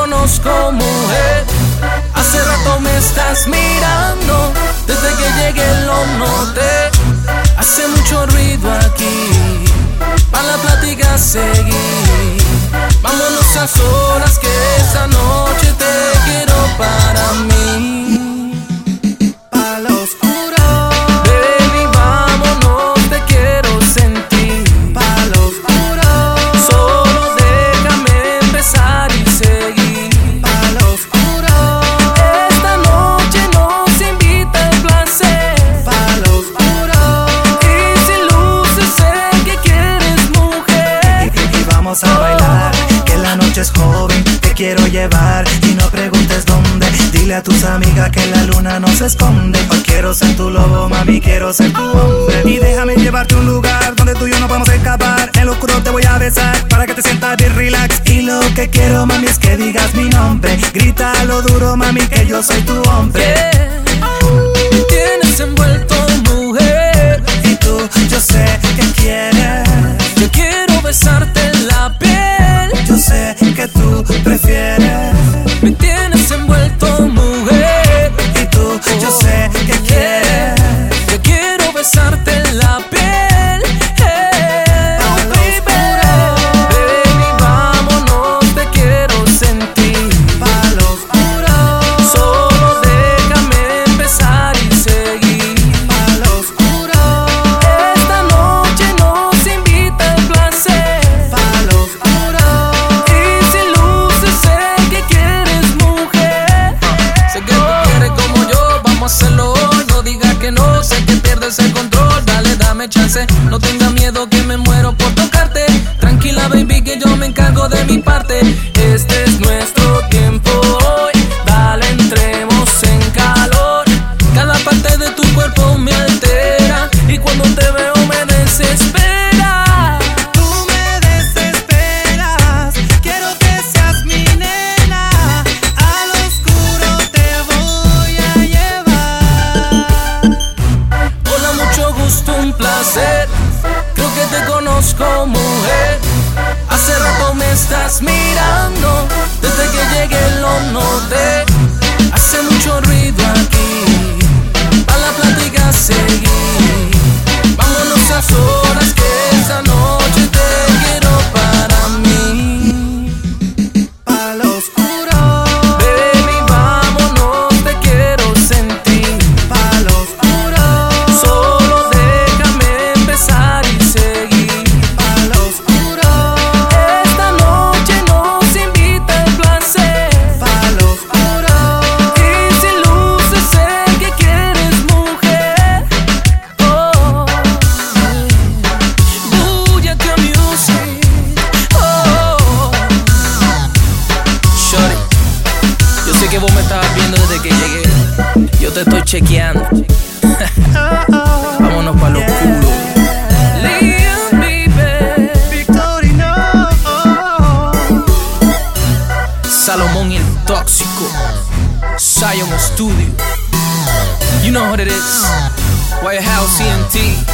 conozco, mujer. Hace rato me estás mirando, desde que llegué lo noté. Hace mucho ruido aquí, para la plática seguir. Vámonos a solas vamos a bailar, que la noche es joven, te quiero llevar y no preguntes dónde. Dile a tus amigas que la luna no se esconde. Quiero ser tu lobo, mami, quiero ser tu hombre. Y déjame llevarte a un lugar donde tú y yo no podemos escapar. En lo oscuro te voy a besar para que te sientas bien relax. Y lo que quiero, mami, es que digas mi nombre. Grítalo duro, mami, que yo soy tu hombre. Yeah. Tienes envuelto, No tenga miedo placer. Creo que te conozco, mujer. Hace rato me estás mirando. Desde que que vos me estabas viendo desde que llegué. Yo te estoy chequeando. Vámonos pa' lo oscuro. Liam, baby. Victorino. Salomón y el tóxico. Zion Studio. You know what it is. White House CNT.